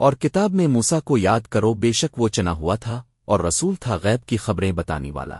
اور کتاب میں موسا کو یاد کرو، بے شک وہ چنا ہوا تھا اور رسول تھا غیب کی خبریں بتانے والا۔